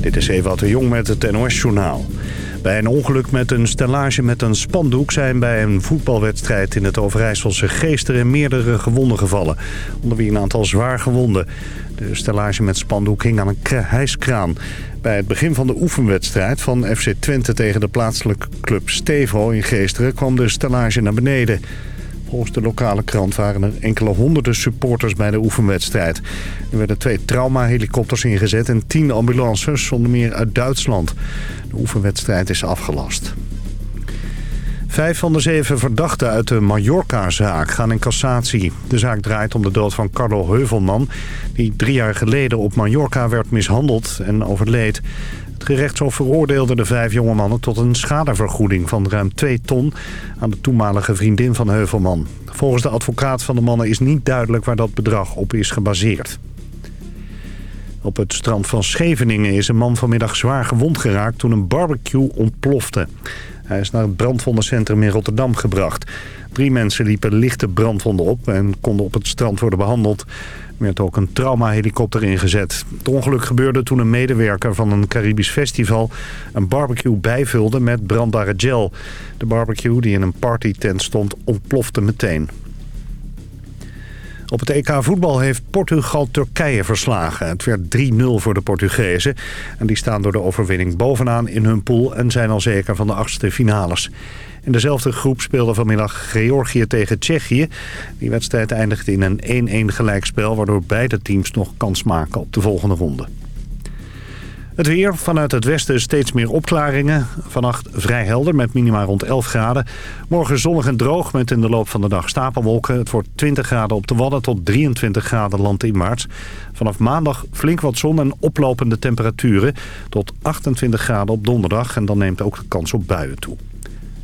Dit is Ewout de Jong met het NOS-journaal. Bij een ongeluk met een stellage met een spandoek... zijn bij een voetbalwedstrijd in het Overijsselse Geesteren meerdere gewonden gevallen. Onder wie een aantal zwaar gewonden. De stellage met spandoek hing aan een hijskraan. Bij het begin van de oefenwedstrijd van FC Twente tegen de plaatselijke club Stevo in Geesteren... kwam de stellage naar beneden... Volgens de lokale krant waren er enkele honderden supporters bij de oefenwedstrijd. Er werden twee traumahelikopters ingezet en tien ambulances, zonder meer uit Duitsland. De oefenwedstrijd is afgelast. Vijf van de zeven verdachten uit de Mallorca-zaak gaan in cassatie. De zaak draait om de dood van Carlo Heuvelman... die drie jaar geleden op Mallorca werd mishandeld en overleed. Het gerechtshof veroordeelde de vijf jonge mannen tot een schadevergoeding van ruim 2 ton aan de toenmalige vriendin van Heuvelman. Volgens de advocaat van de mannen is niet duidelijk waar dat bedrag op is gebaseerd. Op het strand van Scheveningen is een man vanmiddag zwaar gewond geraakt toen een barbecue ontplofte. Hij is naar het brandwondencentrum in Rotterdam gebracht. Drie mensen liepen lichte brandwonden op en konden op het strand worden behandeld. Er werd ook een traumahelikopter ingezet. Het ongeluk gebeurde toen een medewerker van een Caribisch festival... een barbecue bijvulde met brandbare gel. De barbecue die in een partytent stond ontplofte meteen. Op het EK voetbal heeft Portugal Turkije verslagen. Het werd 3-0 voor de Portugezen. En die staan door de overwinning bovenaan in hun pool... en zijn al zeker van de achtste finales. In dezelfde groep speelde vanmiddag Georgië tegen Tsjechië. Die wedstrijd eindigde in een 1-1 gelijkspel... waardoor beide teams nog kans maken op de volgende ronde. Het weer, vanuit het westen steeds meer opklaringen. Vannacht vrij helder met minima rond 11 graden. Morgen zonnig en droog met in de loop van de dag stapelwolken. Het wordt 20 graden op de Wadden tot 23 graden land in maart. Vanaf maandag flink wat zon en oplopende temperaturen. Tot 28 graden op donderdag. En dan neemt ook de kans op buien toe.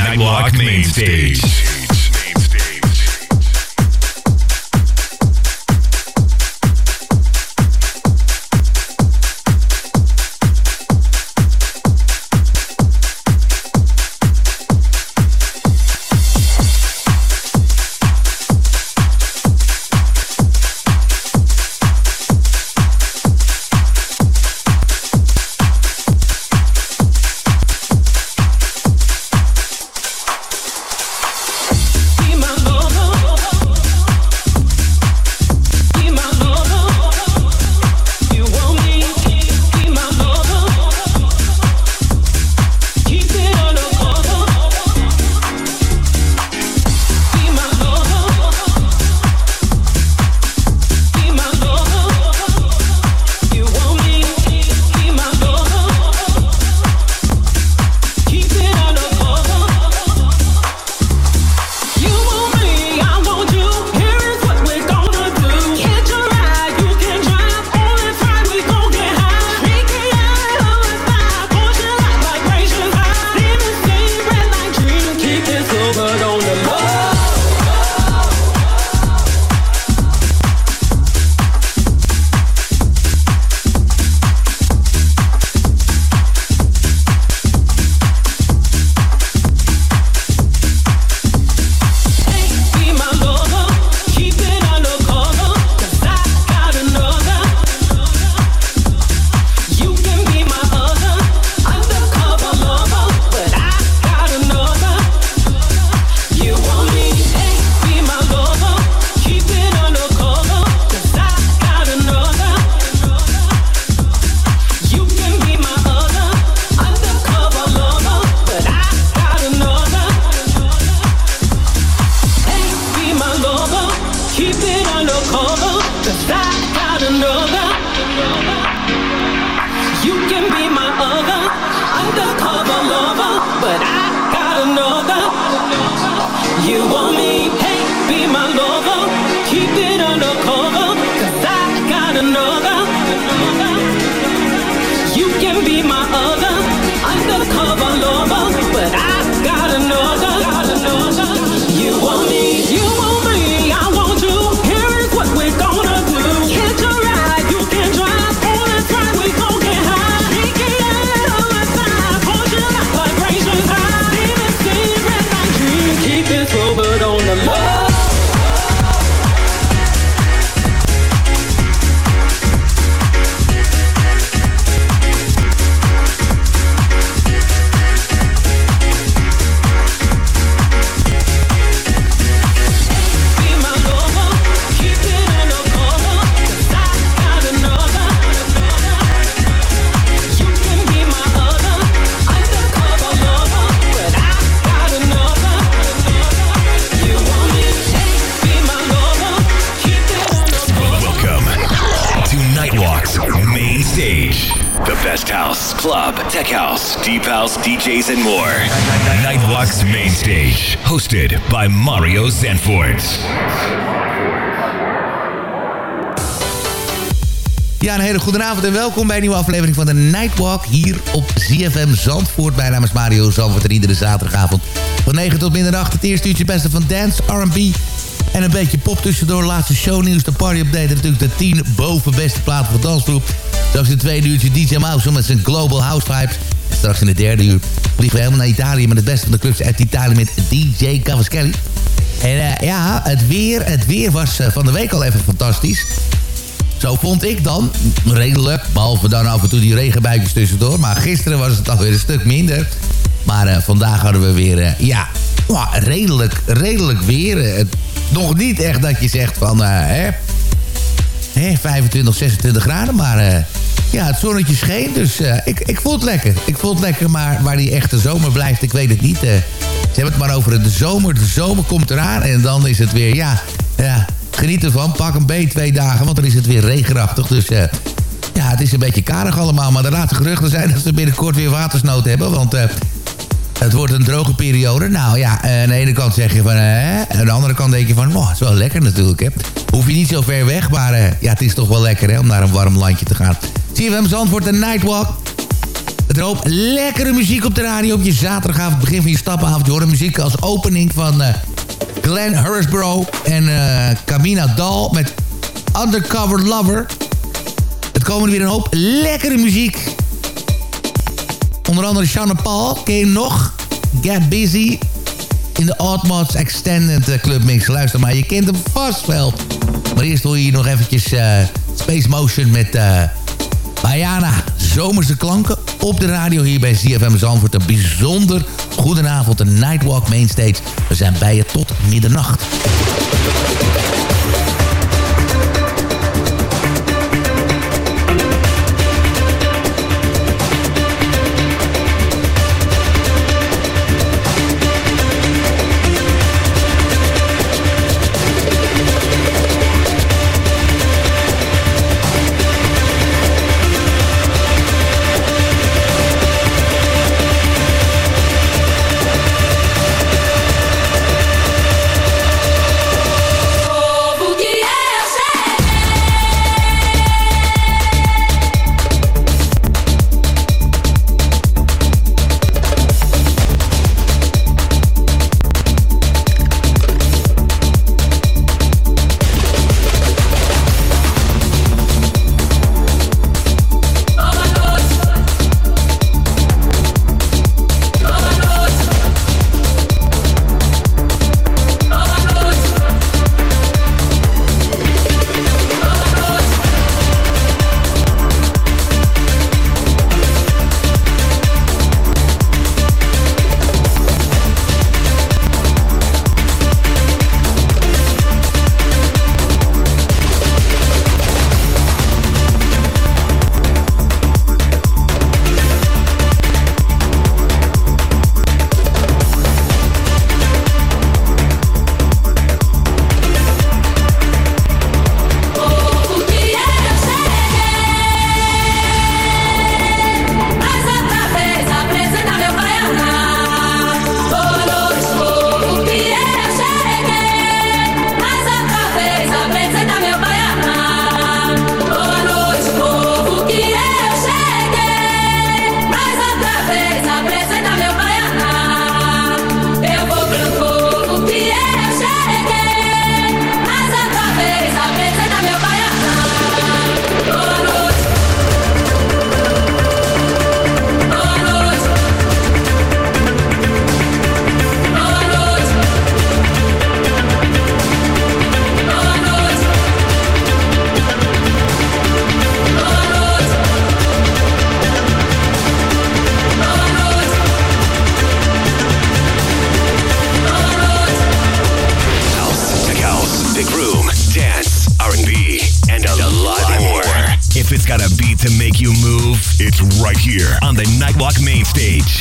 Nightwalk Main Stage. DJs hosted by Mario Zanfort. Ja, een hele goede avond en welkom bij een nieuwe aflevering van de Nightwalk hier op ZFM Zandvoort. Mijn naam is Mario Zandvoort en iedere zaterdagavond van 9 tot middernacht het eerste uurtje beste van dance, R&B en een beetje pop tussendoor. Laatste shownieuws, de party update natuurlijk de 10 boven beste platen van dansgroep. Straks in het tweede uurtje DJ Mouse met zijn Global House Vibes. En straks in het derde uur vliegen we helemaal naar Italië... met het beste van de clubs uit Italië met DJ Cavaschelli. En uh, ja, het weer, het weer was uh, van de week al even fantastisch. Zo vond ik dan, redelijk. Behalve dan af en toe die regenbuikjes tussendoor. Maar gisteren was het alweer een stuk minder. Maar uh, vandaag hadden we weer, ja, redelijk, redelijk weer. nog niet echt dat je zegt van, hè, hè, 25, 26 graden. Maar ja, het zonnetje scheen, dus uh, ik, ik voel het lekker. Ik voel het lekker, maar waar die echte zomer blijft, ik weet het niet. Uh, ze hebben het maar over de zomer. De zomer komt eraan en dan is het weer, ja, ja geniet ervan. Pak een beet twee dagen, want dan is het weer regenachtig. Dus uh, ja, het is een beetje karig allemaal. Maar de laatste geruchten zijn dat ze binnenkort weer watersnood hebben. Want het wordt een droge periode. Nou ja, aan de ene kant zeg je van... hè, aan de andere kant denk je van... Oh, het is wel lekker natuurlijk, hè. Hoef je niet zo ver weg, maar ja, het is toch wel lekker, hè... om naar een warm landje te gaan. CFM Zandvoort de Nightwalk. Het erop lekkere muziek op de radio op je zaterdagavond. Begin van je stappenavond. Je hoort muziek als opening van uh, Glenn Hurstbro en uh, Camina Dahl met Undercover Lover. Het komen weer een hoop lekkere muziek. Onder andere Sean Paul, ken je nog? Get Busy in de Oddmods Extended eh, Club Mix. Luister maar, je kent hem vast wel. Maar eerst hoor je hier nog eventjes Space Motion met... Bayana, zomerse klanken op de radio hier bij ZFM Zandvoort. Een bijzonder goedenavond, een Nightwalk Mainstage. We zijn bij je tot middernacht.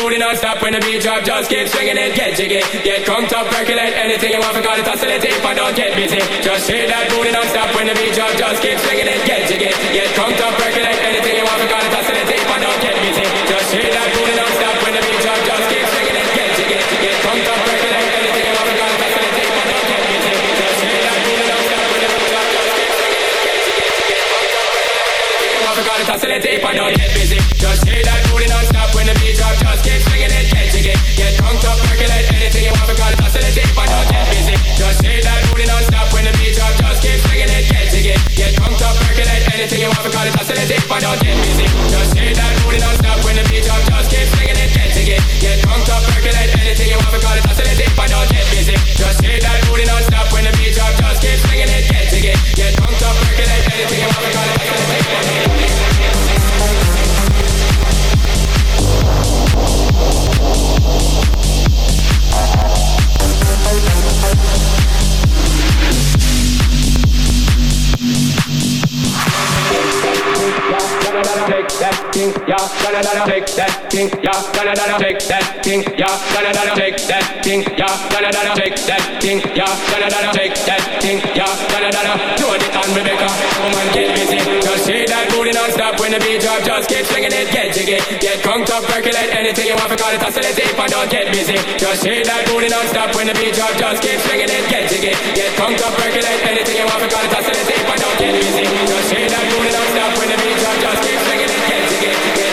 booty non-stop when the beat drop. Just keep swinging it, get jiggy. Get crunked up, percolate anything you want. Forgot it, oscillate if I don't get busy. Just shake that booty non-stop when the beat drop. Just keep swinging it. da da shake that thing, yeah, da da da shake that thing, yeah, da da da shake that thing, yeah, da da that thing, yeah, da da that thing, yeah, da da. Jordan and Rebecca, woman get busy, just shake that booty non-stop when the beat drop, just keep swinging it, get jiggy, get conked up, percolate. Anything you want, because it's oscillating if I don't get busy, just shake that booty non-stop when the beat drop, just keep swinging it, get jiggy, get conked up, percolate. Anything you want, because it's oscillating if I don't get busy, just shake that booty non-stop when the beat drop, just keep swinging it, get jiggy.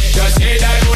Just say that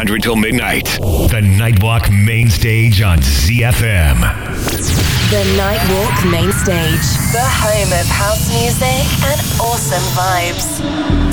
100 till midnight. The Nightwalk main stage on ZFM. The Nightwalk main stage, the home of house music and awesome vibes.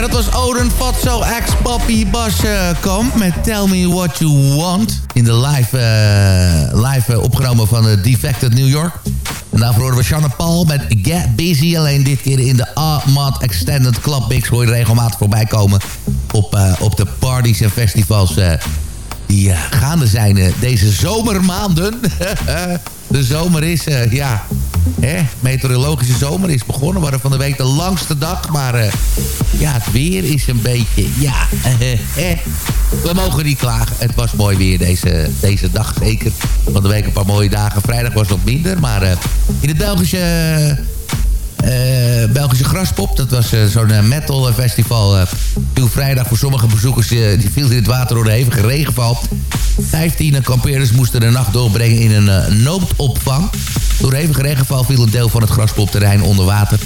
Dat was Odin Fatso, ex-papi Bas eh, Kamp met Tell Me What You Want. In de live, eh, live eh, opgenomen van de Defected New York. En daarvoor horen we Shanna Paul met Get Busy. Alleen dit keer in de Ahmad Extended Club Mix. Hoor je regelmatig voorbij komen op, op de parties en festivals... die gaande zijn deze zomermaanden. de zomer is, ja, meteorologische zomer is begonnen. We hadden van de week de langste dag. Maar eh, ja, het weer is een beetje, ja, eh, we mogen niet klagen. Het was mooi weer deze, deze dag zeker. Van de week een paar mooie dagen. Vrijdag was wat minder. Maar eh, in het Belgische... eh, Belgische Graspop. Dat was eh, zo'n eh, metal festival. viel vrijdag voor sommige bezoekers. die viel in het water door de hevige regenval. Vijftien kampeerders moesten de nacht doorbrengen in een noodopvang. Door hevige regenval viel een deel van het Graspopterrein onder water.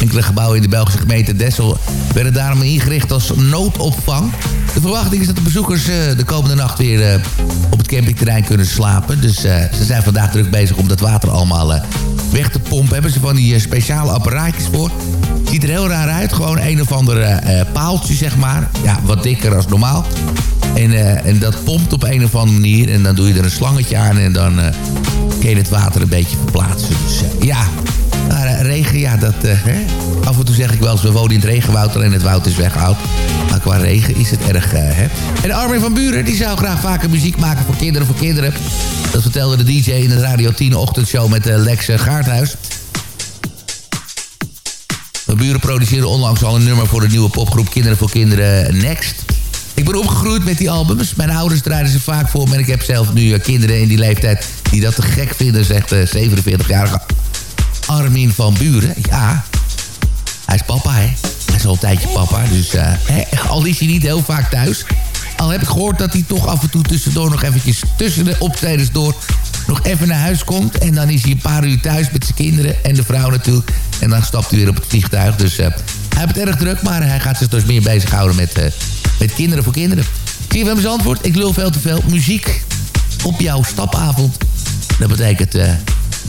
Enkele gebouwen in de Belgische gemeente Dessel werden daarom ingericht als noodopvang. De verwachting is dat de bezoekers de komende nacht weer op het campingterrein kunnen slapen. Dus ze zijn vandaag druk bezig om dat water allemaal weg te pompen. Hebben ze van die speciale apparaatjes voor. Ziet er heel raar uit. Gewoon een of ander eh, eh, paaltje, zeg maar. Ja, wat dikker als normaal. En, eh, en dat pompt op een of andere manier. En dan doe je er een slangetje aan en dan eh kun je het water een beetje verplaatsen. Dus ja, maar regen, ja, dat... hè? Af en toe zeg ik wel eens, we wonen in het regenwoud, alleen het woud is weggehaald. Maar qua regen is het erg, hè. En Armin van Buren, die zou graag vaker muziek maken voor kinderen, voor kinderen. Dat vertelde de DJ in de Radio 10 ochtendshow met Lex Gaarthuis. Mijn buren produceerden onlangs al een nummer voor de nieuwe popgroep Kinderen voor Kinderen Next. Ik ben opgegroeid met die albums. Mijn ouders draaiden ze vaak voor me. En ik heb zelf nu eh, kinderen in die leeftijd die dat te gek vinden, zegt de 47-jarige Armin van Buren. Ja, hij is papa, hè. Hij is al een tijdje papa, dus eh, al is hij niet heel vaak thuis. Al heb ik gehoord dat hij toch af en toe tussendoor nog eventjes tussen de optredens door nog even naar huis komt. En dan is hij een paar uur thuis met zijn kinderen en de vrouw natuurlijk. En dan stapt hij weer op het vliegtuig. Dus eh, hij heeft het erg druk, maar hij gaat zich dus meer bezighouden met, eh, met kinderen voor kinderen. Hem antwoord? Ik lul veel te veel. Muziek op jouw stapavond. Dat betekent eh,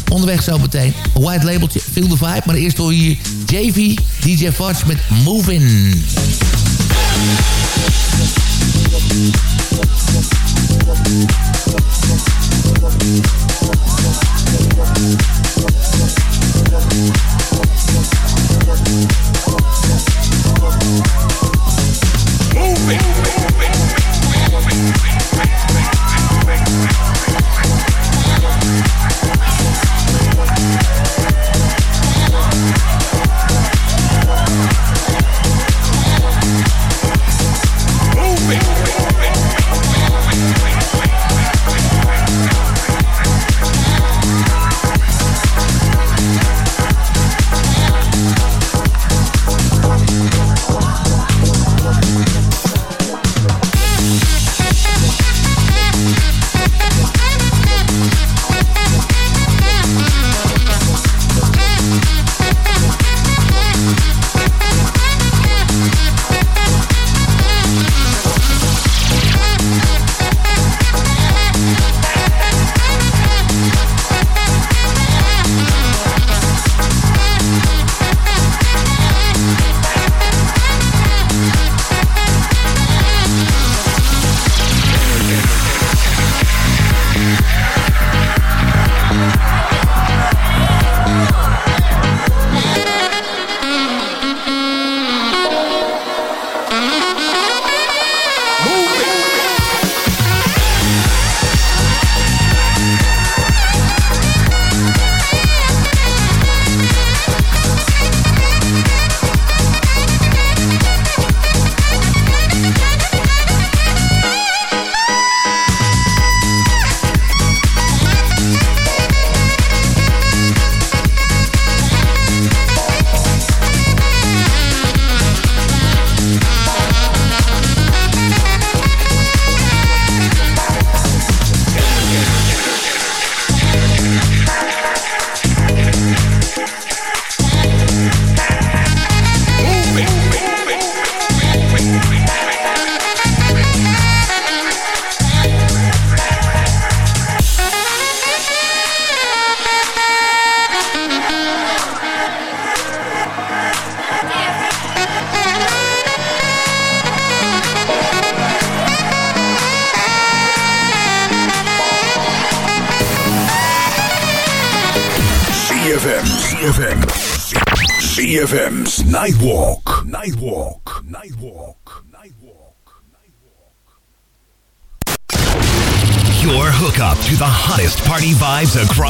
onderweg zo meteen een white labeltje, feel the vibe. Maar eerst hoor hier JV, DJ Fudge met Movin'.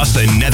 across the net.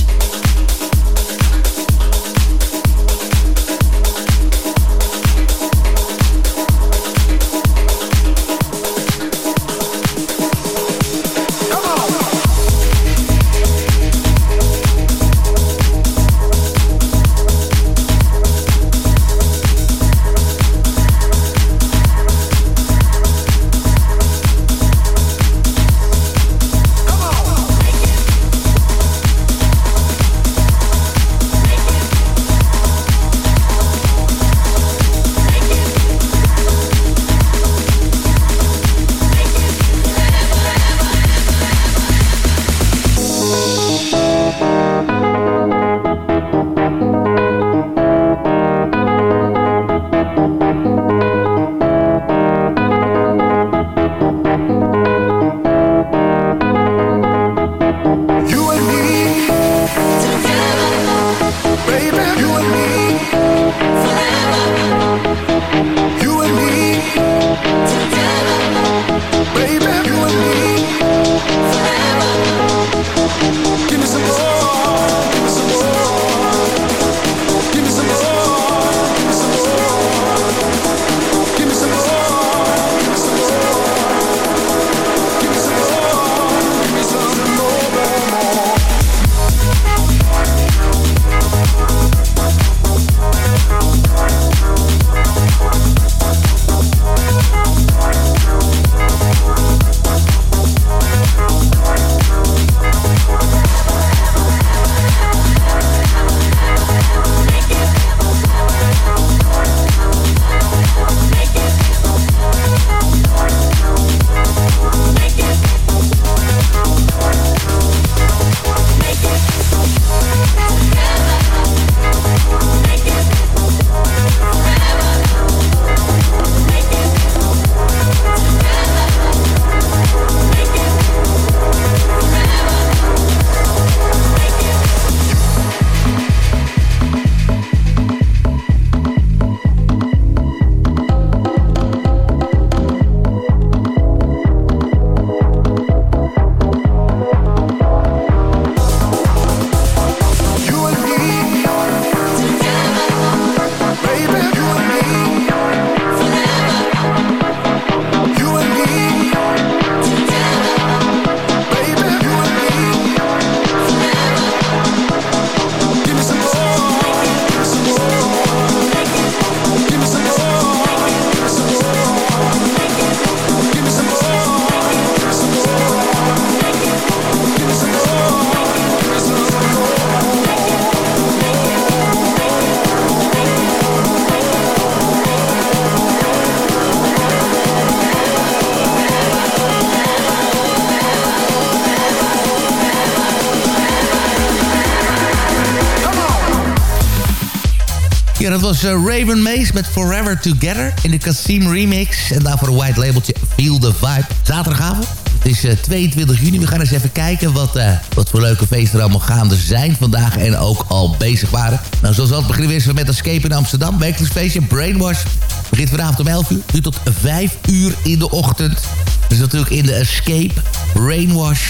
Was eh, Raven Mace met Forever Together in de Kasim remix. En daarvoor een white labeltje Feel the Vibe. Zaterdagavond. Het is eh, 22 juni. We gaan eens even kijken wat, eh, wat voor leuke feesten er allemaal gaande zijn vandaag. En ook al bezig waren. Nou, zoals altijd beginnen we eerst met Escape in Amsterdam. Wekelijks feestje Brainwash. Begint vanavond om 11 uur. Duurt tot 5 uur in de ochtend. Dus natuurlijk in de Escape Brainwash.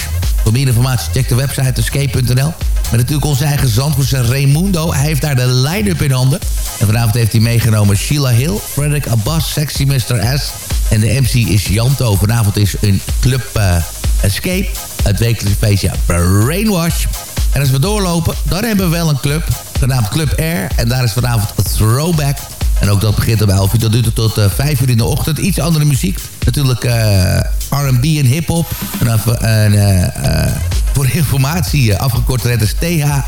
Voor meer informatie check de website escape.nl. Met natuurlijk onze eigen zandvoerse Raimundo. Hij heeft daar de line-up in handen. En vanavond heeft hij meegenomen Sheila Hill, Frederick Abbas, Sexy Mr. S. En de MC is Janto. Vanavond is een club eh, Escape. Het wekelijkse feestje Brainwash. En als we doorlopen, dan hebben we wel een club. Genaamd Club Air. En daar is vanavond Throwback. En ook dat begint om 11 uur. Dat duurt tot uh, 5 uur in de ochtend. Iets andere muziek. Natuurlijk uh, R&B en hip-hop. En, uh, voor informatie afgekort het is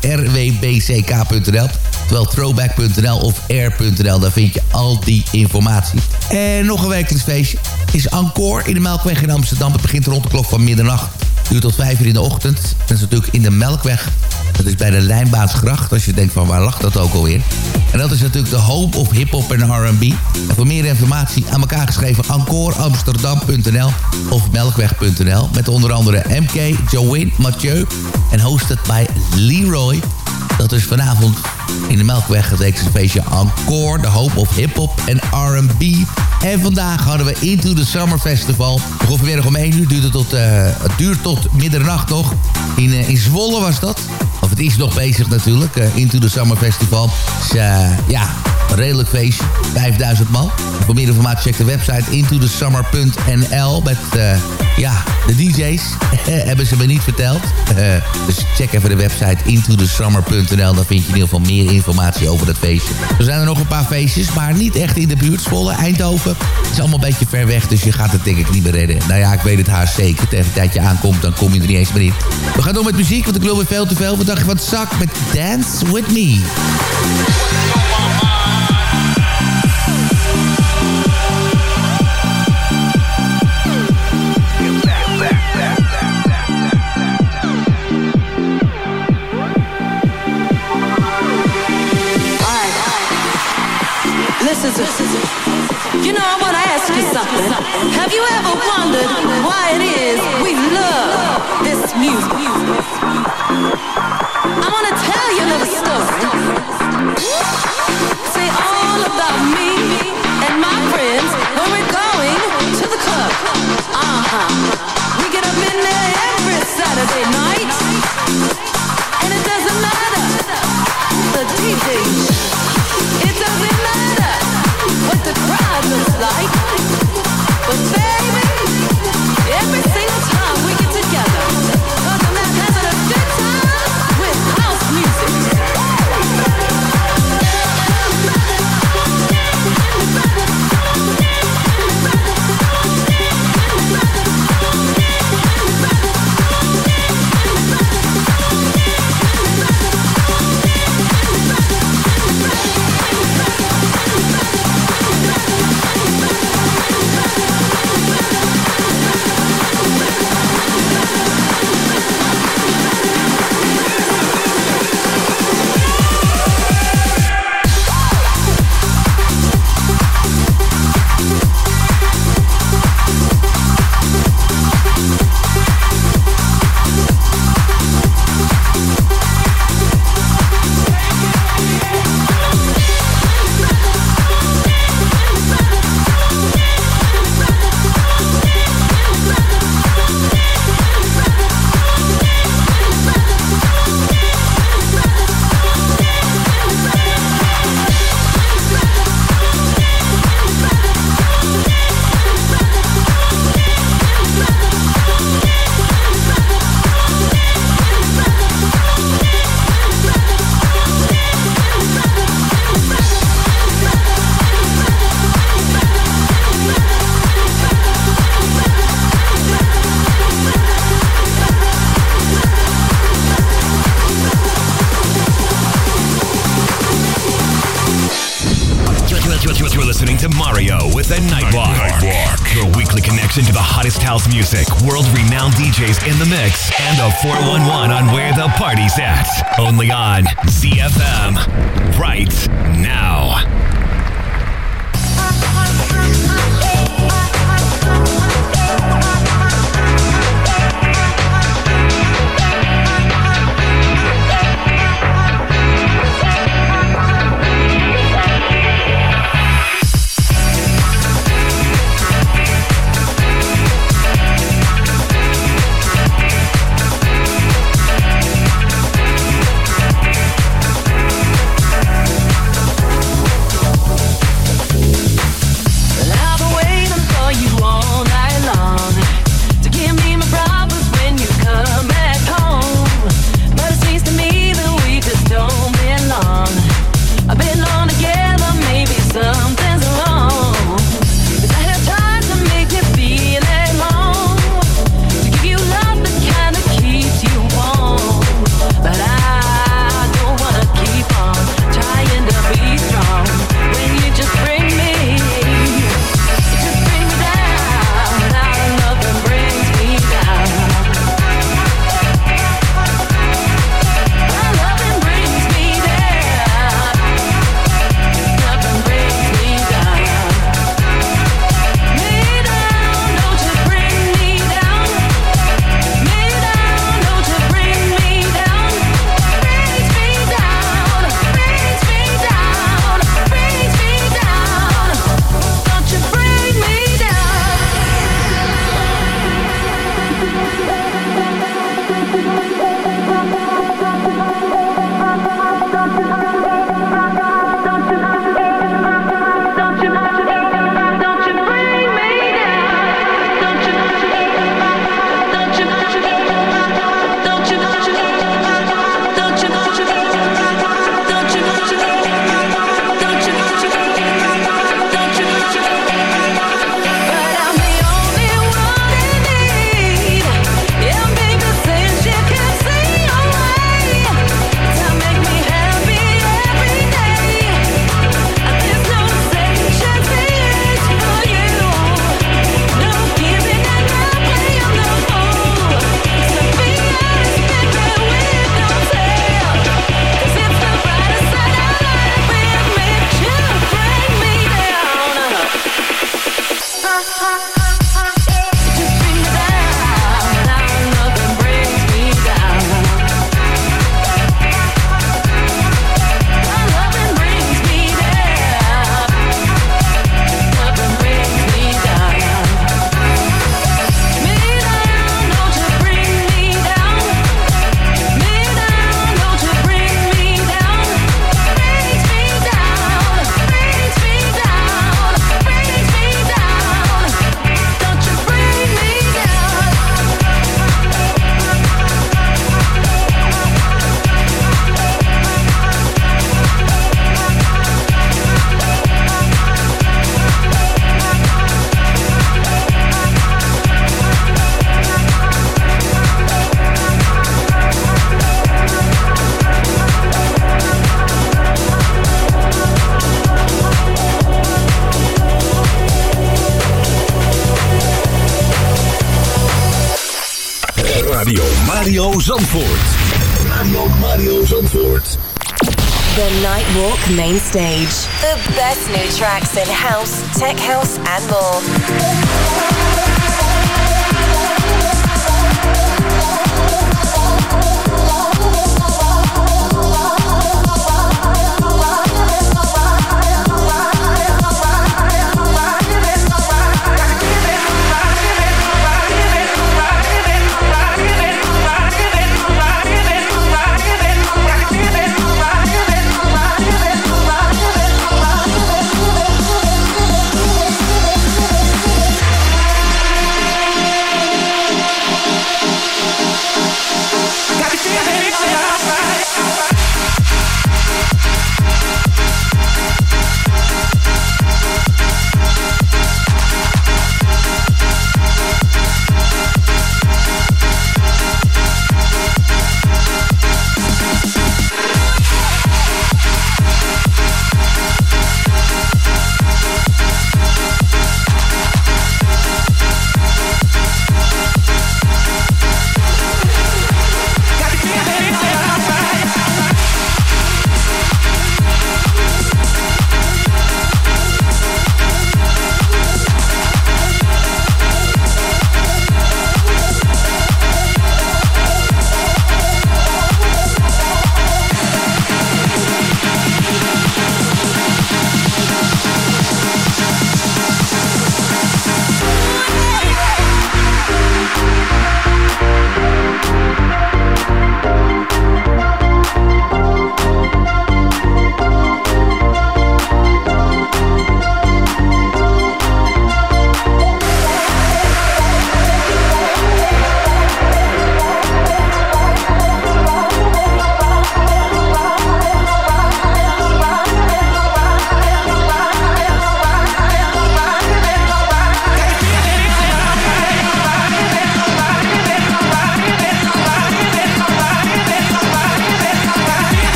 thrwbck.nl. Terwijl throwback.nl of air.nl. Daar vind je al die informatie. En nog een wekelijks feestje is Encore in de Melkweg in Amsterdam. Het begint rond de klok van middernacht. Duurt tot 5 uur in de ochtend. Dat is natuurlijk in de Melkweg. Dat is bij de Lijnbaansgracht. Als je denkt van waar lag dat ook alweer. En dat is natuurlijk de home of hip-hop en R&B. En voor meer informatie aan elkaar geschreven encoreamsterdam.nl of melkweg.nl. Met onder andere MK, Joanne, Mathieu en hosted bij Leroy. Dat is vanavond in de Melkweg het feestje Encore, de hoop of hip-hop en R&B. En vandaag hadden we Into the Summer Festival. Ongeveer om 1 uur duurt het tot, uh, het duurt tot middernacht nog. In, uh, in Zwolle was dat. Of het is nog bezig natuurlijk. Uh, Into the Summer Festival. Dus ja, redelijk feest. 5000 man. Voor meer informatie check de website intothesummer.nl met ja, de DJ's. Hebben ze me niet verteld. dus check even de website intothesummer.nl. Dan vind je in ieder geval meer informatie over dat feestje. Er zijn er nog een paar feestjes, maar niet echt in de buurt. Zwolle, Eindhoven. Het is allemaal een beetje ver weg, dus je gaat het denk ik niet meer redden. Nou ja, ik weet het haast zeker. Tegen het tijdje aankomt, dan kom je er niet eens meer in. We gaan door met muziek, want ik wil weer veel te veel. Wat dacht je van Zak met Dance With Me? Have you ever wondered why it is we love this music? DJs in the mix. Zandvoort. Radio Mario Zandvoort. The Nightwalk Main Stage. The best new tracks in house, tech house and more.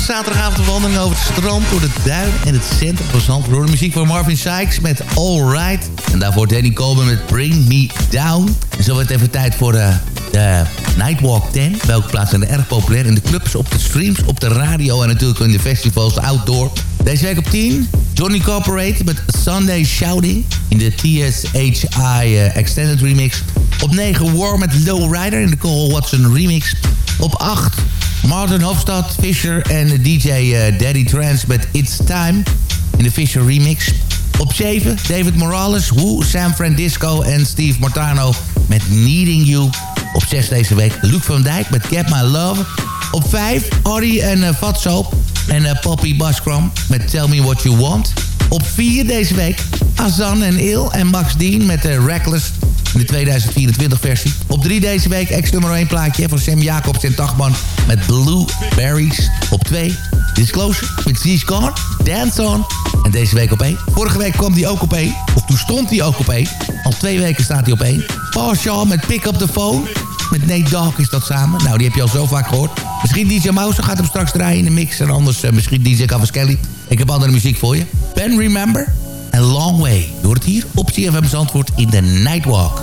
Zandvoort. Zaterdagavond wandeling over het strand, door de duin en het centrum van Zandvoort. De muziek van Marvin Sykes met All Right. En daarvoor Danny Coleman met Bring Me Down. En zo wordt even tijd voor de, de Nightwalk 10. Welke plaatsen zijn erg populair in de clubs, op de streams, op de radio en natuurlijk in de festivals outdoor. Deze week op 10, Johnny Corporate met Sunday Shouting in de TSHI eh, Extended Remix. Op 9, War met Low Rider in de Cole Watson Remix. Op 8, Martin Hofstad, Fisher en DJ eh, Daddy Trance met It's Time in de Fisher Remix. Op 7, David Morales, Who, San Francisco en Steve Martano met Needing You. Op 6 deze week, Luc van Dijk met Get My Love. Op 5, Ori en uh, en uh, Poppy Bascrom met Tell Me What You Want. Op 4 deze week, Azan en Il en Max Dean met uh, Reckless in de 2024 versie. Op 3 deze week ex nummer 1 plaatje van Sam Jacobs en Tachman met Blueberries. Op 2 Disclosure met Z's Gone, Dance On. En deze week op 1. Vorige week kwam die ook op 1. Of toen stond hij ook op 1. Al twee weken staat hij op 1. Paul met Pick Up The Phone. Met Nate Dogg is dat samen. Nou, die heb je al zo vaak gehoord. Misschien DJ Mouse gaat hem straks draaien in de mix. En anders uh, misschien DJ Kelly. Ik heb andere muziek voor je. Ben Remember en Long Way. Door hier op CFM Zandvoort in de Nightwalk.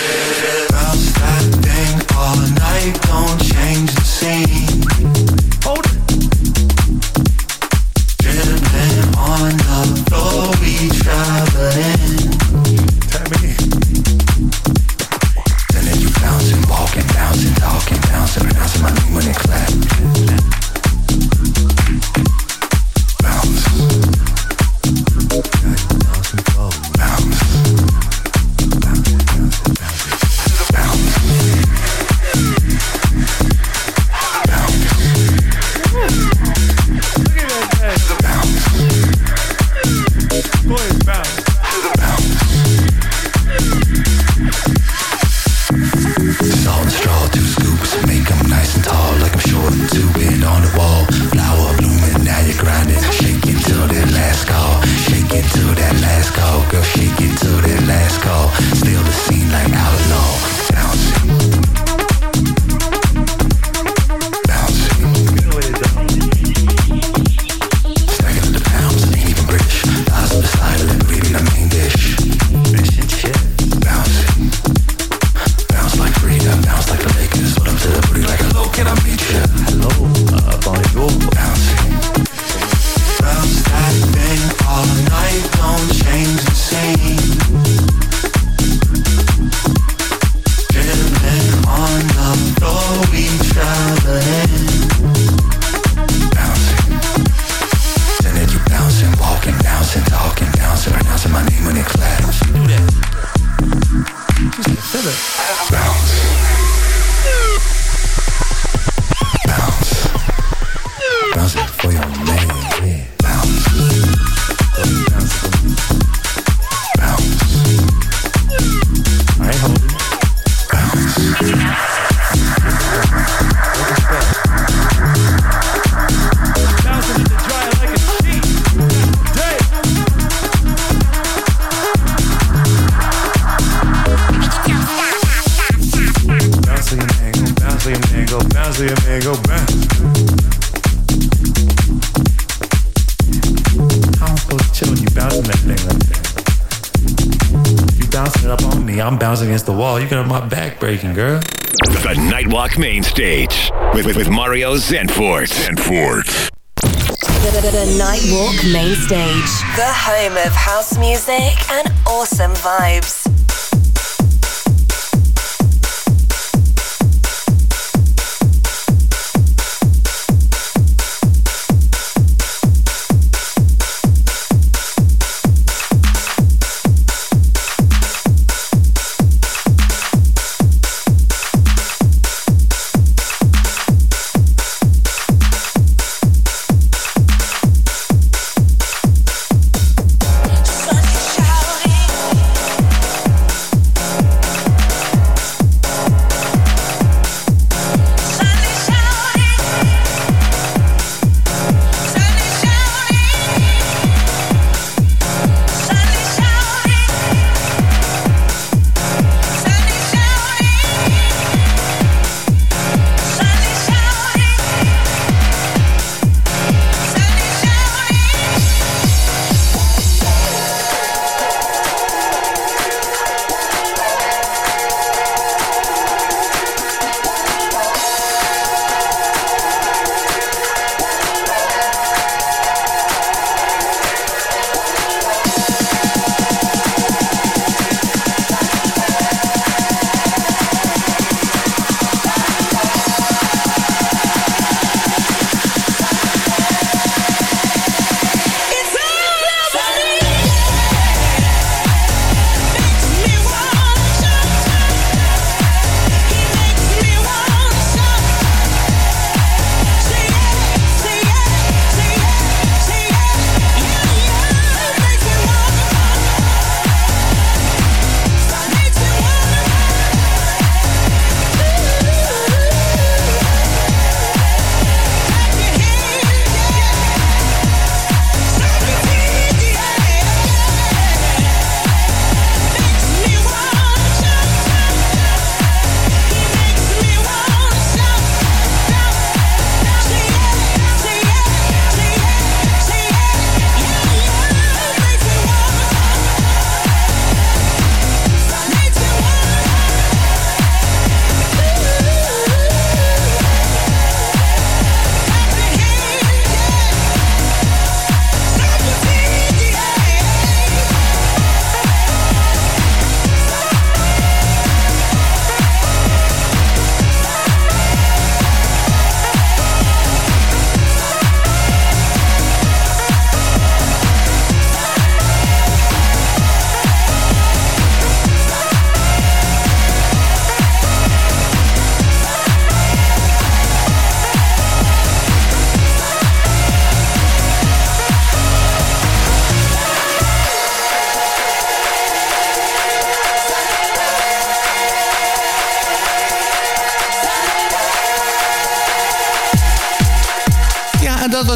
Rock Main Stage with, with, with Mario Zenfort. Zenfort. The, the, the Nightwalk Main Stage, the home of house music and awesome vibes.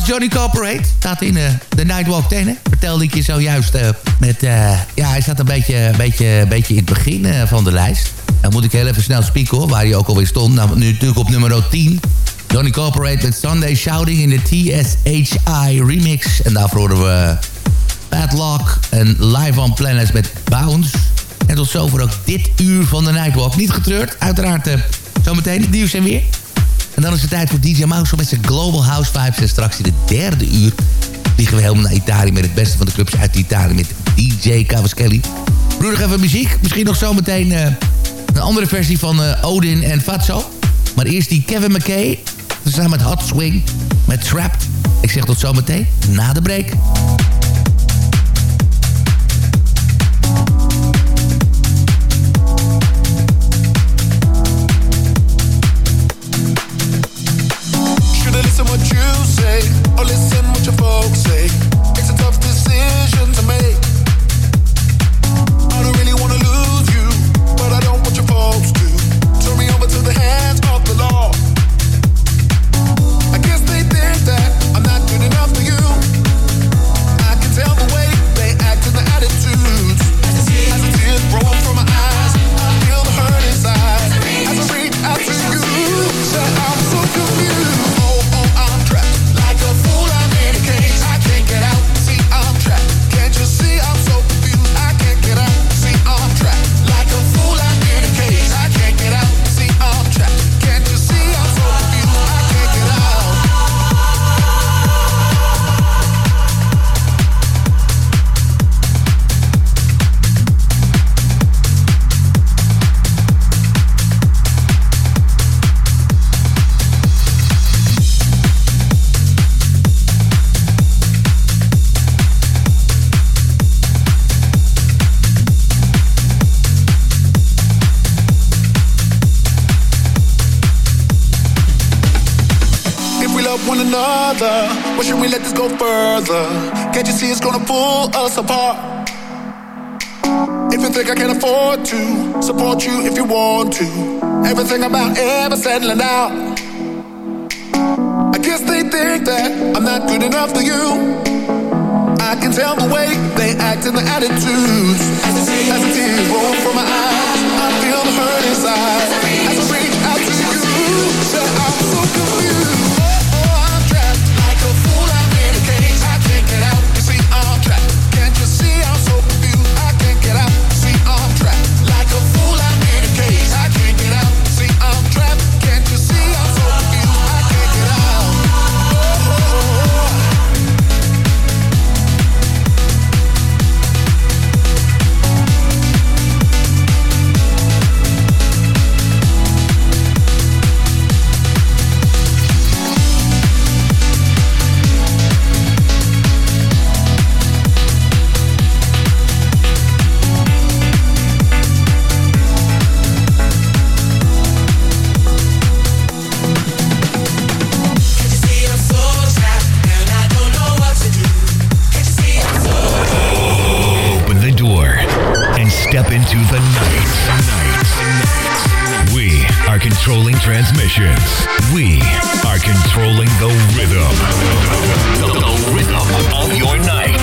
Johnny Corporate. Staat in eh, de Nightwalk 10, hè? Vertelde ik je zojuist eh, met... eh, ja, hij staat een beetje, beetje, beetje in het begin eh, van de lijst. Dan moet ik heel even snel spieken, hoor, waar hij ook alweer stond. Nou, nu natuurlijk op nummer 10. Johnny Corporate met Sunday Shouting in de TSHI remix. En daarvoor horen we Padlock en Live on Planets met Bounce. En tot zover ook dit uur van de Nightwalk. Niet getreurd, uiteraard eh, zometeen het nieuws en weer. En dan is het tijd voor DJ Mouse met zijn Global House Vibes. En straks in de derde uur vliegen we helemaal naar Italië... met het beste van de clubs uit Italië met DJ Cavaschelli. Broer, nog even muziek. Misschien nog zometeen eh, een andere versie van eh, Odin en Fatso. Maar eerst die Kevin McKay. Samen met Hot Swing, met Trap. Ik zeg tot zometeen, na de break. Further? Can't you see it's gonna pull us apart? If you think I can afford to support you if you want to, everything about ever settling out. I guess they think that I'm not good enough for you. I can tell the way they act and the attitudes. As the tears roll from my eyes, I feel the hurt inside. As I transmissions. We are controlling the rhythm. The rhythm of your night.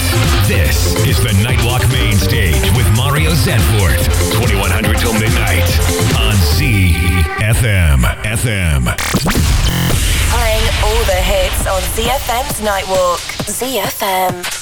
This is the Nightwalk Main Stage with Mario Zanfort. 2100 till midnight on ZFM. FM. Playing all the hits on ZFM's Nightwalk. ZFM.